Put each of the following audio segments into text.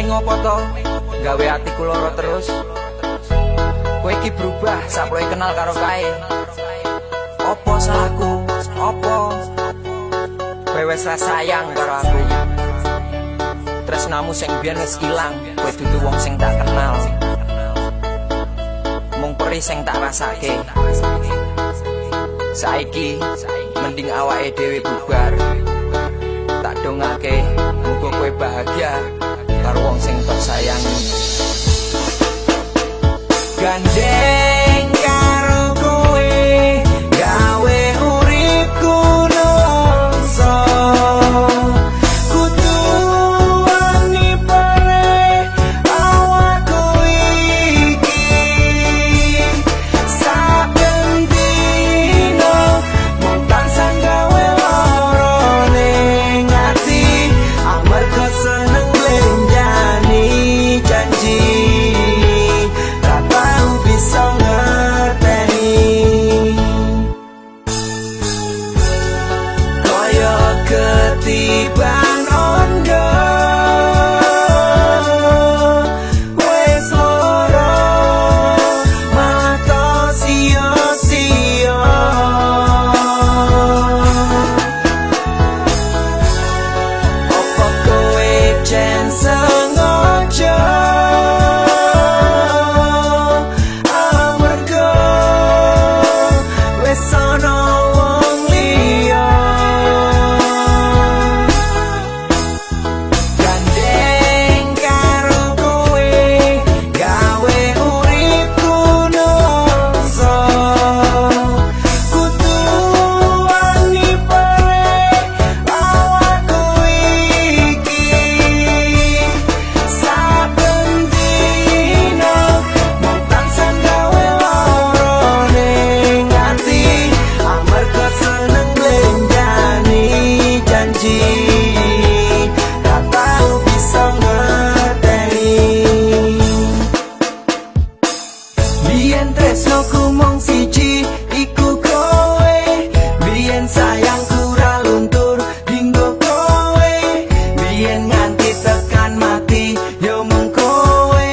Kowe ngopo to? Gawe atiku lara terus. Kowe iki berubah saploe kenal karo kae. Opo salahku? Opo? Kowe wis sayang karo aku. Tresnamu sing biyen wis ilang, kowe dudu wong sing tak kenal. Mung perih sing tak rasake. Saiki mending awake dhewe bubar. Tak dongake muga kowe bahagia karo wong sing Biyen tresnoku mung siji iku kowe. Biyen sayangku ra luntur dinggo kowe. Biyen nganti tekan mati yo mung kowe.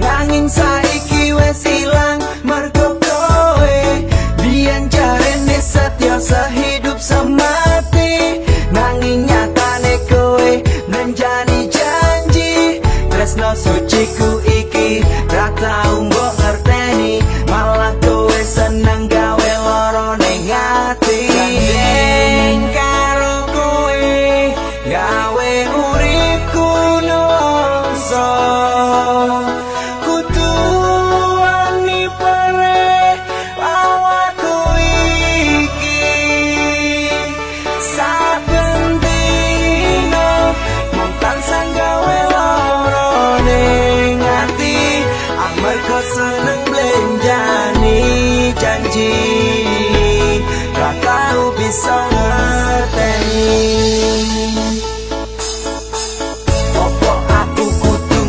Nanging saiki wis ilang mergo kowe. Biyen jarene setya sehidup semati. Nanging nyatane kowe menjani janji. Tresno suciku iki ra tau janji ra tau bisa ngerteni? Opo aku kudu